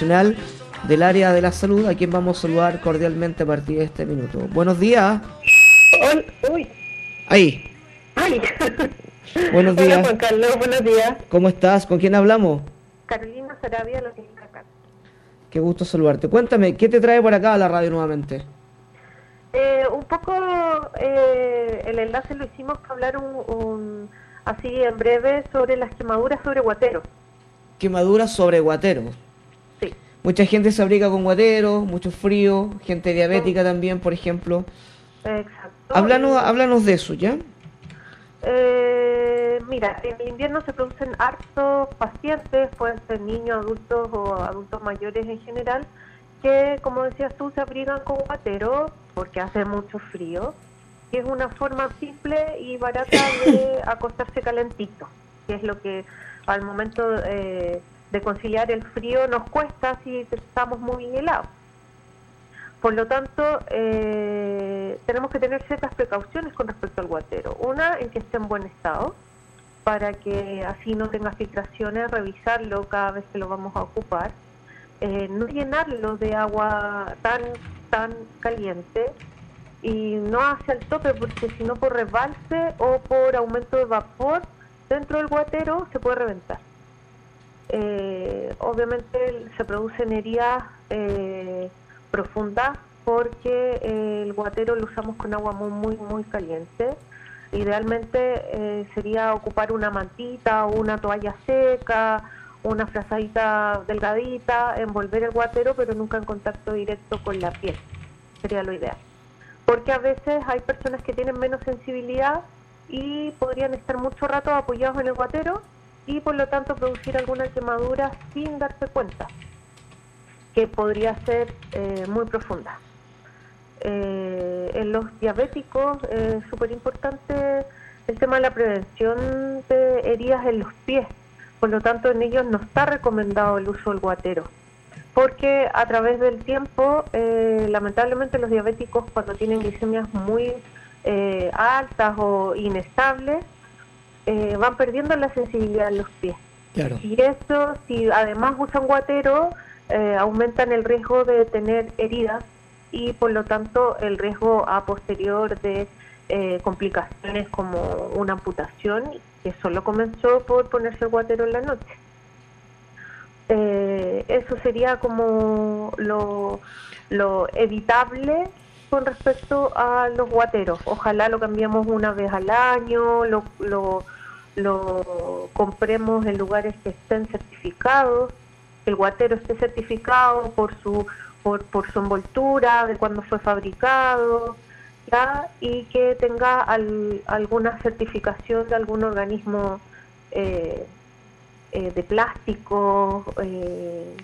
profesional del área de la salud, a quien vamos a saludar cordialmente a partir de este minuto. Buenos días. Uy. Ahí. Ay. Buenos días. Hola, Juan Carlos, buenos días. ¿Cómo estás? ¿Con quién hablamos? Carolina Sarabia, lo que acá. Qué gusto saludarte. Cuéntame, ¿qué te trae por acá a la radio nuevamente? Eh, un poco eh, el enlace lo hicimos para hablar un, un- así en breve sobre las quemaduras sobre guatero. Quemaduras sobre guatero. Mucha gente se abriga con guatero, mucho frío, gente diabética también, por ejemplo. Exacto. Háblanos, háblanos de eso, ¿ya? eh, mira, en el invierno se producen hartos pacientes, pueden ser niños, adultos o adultos mayores en general, que como decías tú se abrigan con guatero porque hace mucho frío. Y es una forma simple y barata de acostarse calentito, que es lo que al momento eh, de conciliar el frío nos cuesta si estamos muy helados. Por lo tanto, eh, tenemos que tener ciertas precauciones con respecto al guatero. Una, en que esté en buen estado, para que así no tenga filtraciones, revisarlo cada vez que lo vamos a ocupar. Eh, no llenarlo de agua tan, tan caliente y no hacia el tope, porque si no por rebalse o por aumento de vapor dentro del guatero se puede reventar. Eh, obviamente se producen heridas eh, profundas porque eh, el guatero lo usamos con agua muy, muy, muy caliente. Idealmente eh, sería ocupar una mantita una toalla seca, una frazadita delgadita, envolver el guatero, pero nunca en contacto directo con la piel. Sería lo ideal. Porque a veces hay personas que tienen menos sensibilidad y podrían estar mucho rato apoyados en el guatero y por lo tanto producir alguna quemadura sin darse cuenta, que podría ser eh, muy profunda. Eh, en los diabéticos es súper importante el tema de la prevención de heridas en los pies, por lo tanto en ellos no está recomendado el uso del guatero, porque a través del tiempo, eh, lamentablemente los diabéticos cuando tienen glicemias muy eh, altas o inestables, eh, van perdiendo la sensibilidad en los pies. Claro. Y eso, si además usan guatero, eh, aumentan el riesgo de tener heridas y por lo tanto el riesgo a posterior de eh, complicaciones como una amputación que solo comenzó por ponerse el guatero en la noche. Eh, eso sería como lo, lo evitable con respecto a los guateros. Ojalá lo cambiemos una vez al año, lo, lo, lo compremos en lugares que estén certificados, que el guatero esté certificado por su por, por su envoltura, de cuándo fue fabricado, ¿ya? y que tenga al- alguna certificación de algún organismo eh, eh, de plástico eh,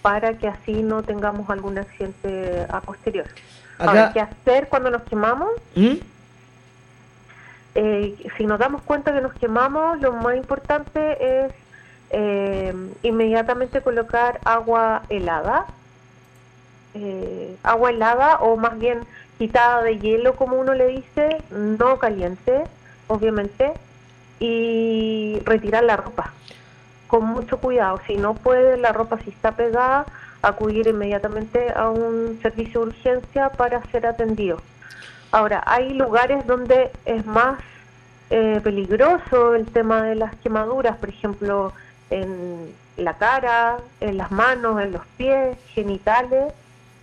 para que así no tengamos algún accidente a posterior. Ahora, Acá, ¿qué hacer cuando nos quemamos? ¿Mm? Eh, si nos damos cuenta que nos quemamos, lo más importante es eh, inmediatamente colocar agua helada, eh, agua helada o más bien quitada de hielo, como uno le dice, no caliente, obviamente, y retirar la ropa con mucho cuidado. Si no puede, la ropa si está pegada, acudir inmediatamente a un servicio de urgencia para ser atendido. Ahora, hay lugares donde es más eh, peligroso el tema de las quemaduras, por ejemplo, en la cara, en las manos, en los pies, genitales,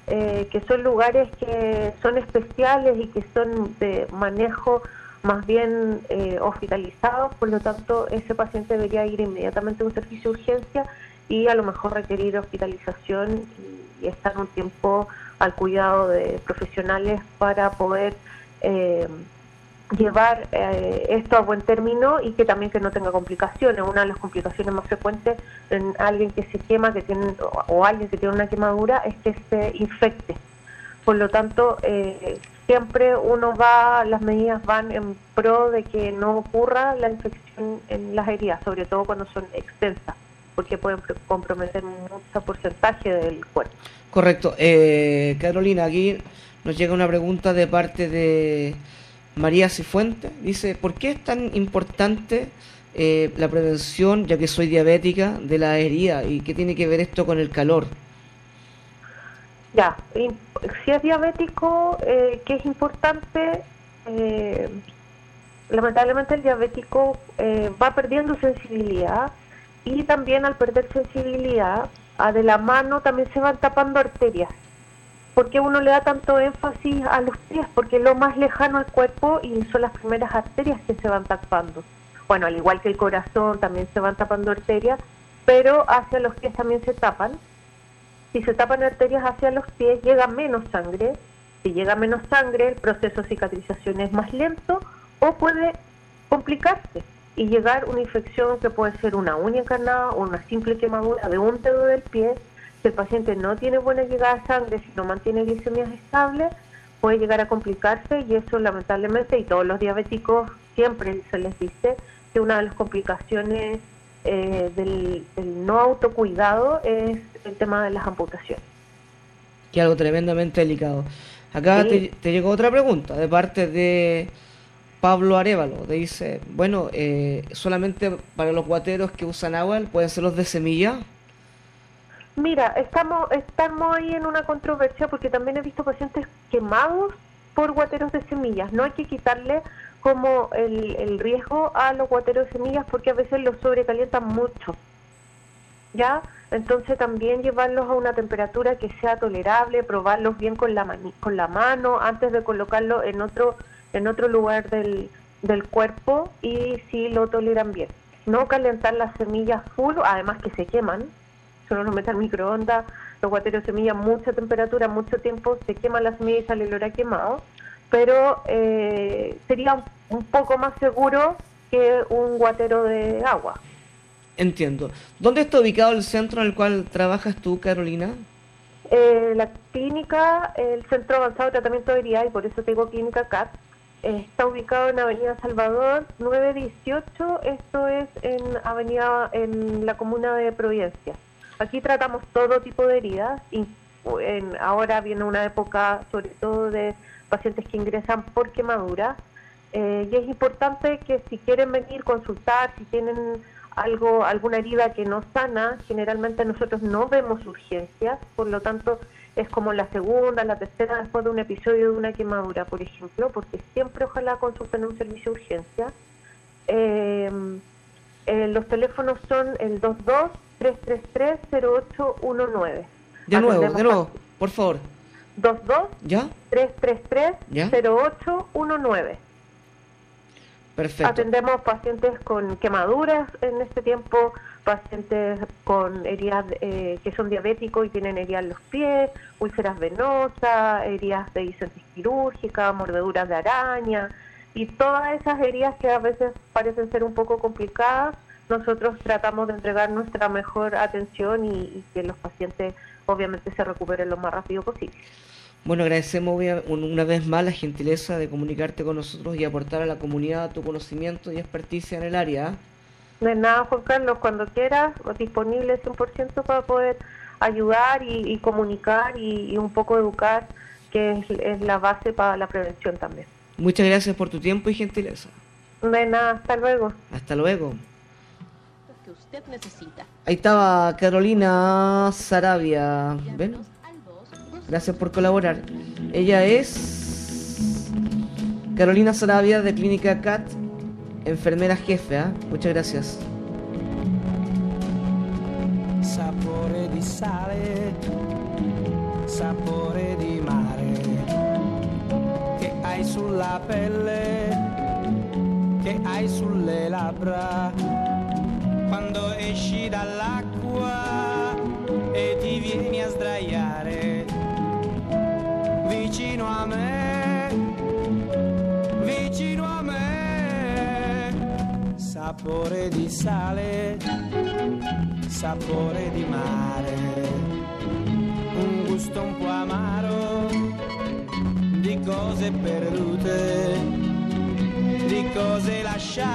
eh, que son lugares que son especiales y que son de manejo más bien eh, por lo tanto ese paciente debería ir inmediatamente a un servicio de urgencia y a lo mejor requerir hospitalización y, y estar un tiempo al cuidado de profesionales para poder eh, llevar eh, esto a buen término y que también que no tenga complicaciones. Una de las complicaciones más frecuentes en alguien que se quema que tiene, o, alguien que tiene una quemadura es que se infecte. Por lo tanto, eh, siempre uno va, las medidas van en pro de que no ocurra la infección en las heridas, sobre todo cuando son extensas, porque pueden pro- comprometer mucho porcentaje del cuerpo. Correcto. Eh, Carolina, aquí nos llega una pregunta de parte de María Cifuente. Dice, ¿por qué es tan importante eh, la prevención, ya que soy diabética, de la herida? ¿Y qué tiene que ver esto con el calor? Ya, si es diabético, eh, que es importante, eh, lamentablemente el diabético eh, va perdiendo sensibilidad y también al perder sensibilidad, a de la mano también se van tapando arterias. ¿Por qué uno le da tanto énfasis a los pies? Porque es lo más lejano al cuerpo y son las primeras arterias que se van tapando. Bueno, al igual que el corazón también se van tapando arterias, pero hacia los pies también se tapan. Si se tapan arterias hacia los pies, llega menos sangre. Si llega menos sangre, el proceso de cicatrización es más lento o puede complicarse y llegar una infección que puede ser una uña encarnada o una simple quemadura de un dedo del pie. Si el paciente no tiene buena llegada de sangre, si no mantiene glicemias estables, puede llegar a complicarse y eso lamentablemente, y todos los diabéticos siempre se les dice que una de las complicaciones eh, del, no autocuidado es el tema de las amputaciones. Que algo tremendamente delicado. Acá te, te llegó otra pregunta de parte de Pablo Arevalo dice, bueno, eh, solamente para los guateros que usan agua, ¿pueden ser los de semilla? Mira, estamos, estamos ahí en una controversia porque también he visto pacientes quemados por guateros de semillas. No hay que quitarle como el, el riesgo a los guateros de semillas porque a veces los sobrecalientan mucho. ¿Ya? Entonces también llevarlos a una temperatura que sea tolerable, probarlos bien con la, con la mano antes de colocarlo en otro en otro lugar del, del cuerpo y si lo toleran bien. No calentar las semillas full, además que se queman, solo no meter microondas, los guateros semillas, mucha temperatura, mucho tiempo, se queman las semillas y sale el olor quemado, pero eh, sería un, poco más seguro que un guatero de agua. Entiendo. ¿Dónde está ubicado el centro en el cual trabajas tú, Carolina? Eh, la clínica, el Centro Avanzado de Tratamiento de Herida, y por eso tengo Clínica CAT, Está ubicado en Avenida Salvador 918, esto es en Avenida en la comuna de Providencia. Aquí tratamos todo tipo de heridas en, ahora viene una época sobre todo de pacientes que ingresan por quemadura eh, y es importante que si quieren venir consultar, si tienen algo alguna herida que no sana, generalmente nosotros no vemos urgencias, por lo tanto es como la segunda, la tercera después de un episodio de una quemadura, por ejemplo, porque siempre ojalá consulten un servicio de urgencia. Eh, eh, los teléfonos son el 22-333-0819. De nuevo, de nuevo, por favor. 22-333-0819. Perfecto. Atendemos pacientes con quemaduras en este tiempo, pacientes con heridas eh, que son diabéticos y tienen heridas en los pies, úlceras venosas, heridas de disentis quirúrgica, mordeduras de araña y todas esas heridas que a veces parecen ser un poco complicadas, nosotros tratamos de entregar nuestra mejor atención y, que los pacientes obviamente se recuperen lo más rápido posible. Bueno, agradecemos una vez más la gentileza de comunicarte con nosotros y aportar a la comunidad tu conocimiento y experticia en el área. De nada, Juan Carlos, cuando quieras, disponible 100% para poder ayudar y, comunicar y, un poco educar, que es, la base para la prevención también. Muchas gracias por tu tiempo y gentileza. De nada, hasta luego. Hasta luego. Ahí estaba Carolina Sarabia. ¿Ven? Gracias por colaborar. Ella es Carolina Sarabia de Clínica CAT enfermera jefe, ¿eh? Muchas gracias. Sapore di sale, sapore di mare, che hai sulla pelle, che hai sulle labbra, quando esci dall'acqua sapore di sale, sapore di mare, un gusto un po' amaro di cose perdute, di cose lasciate.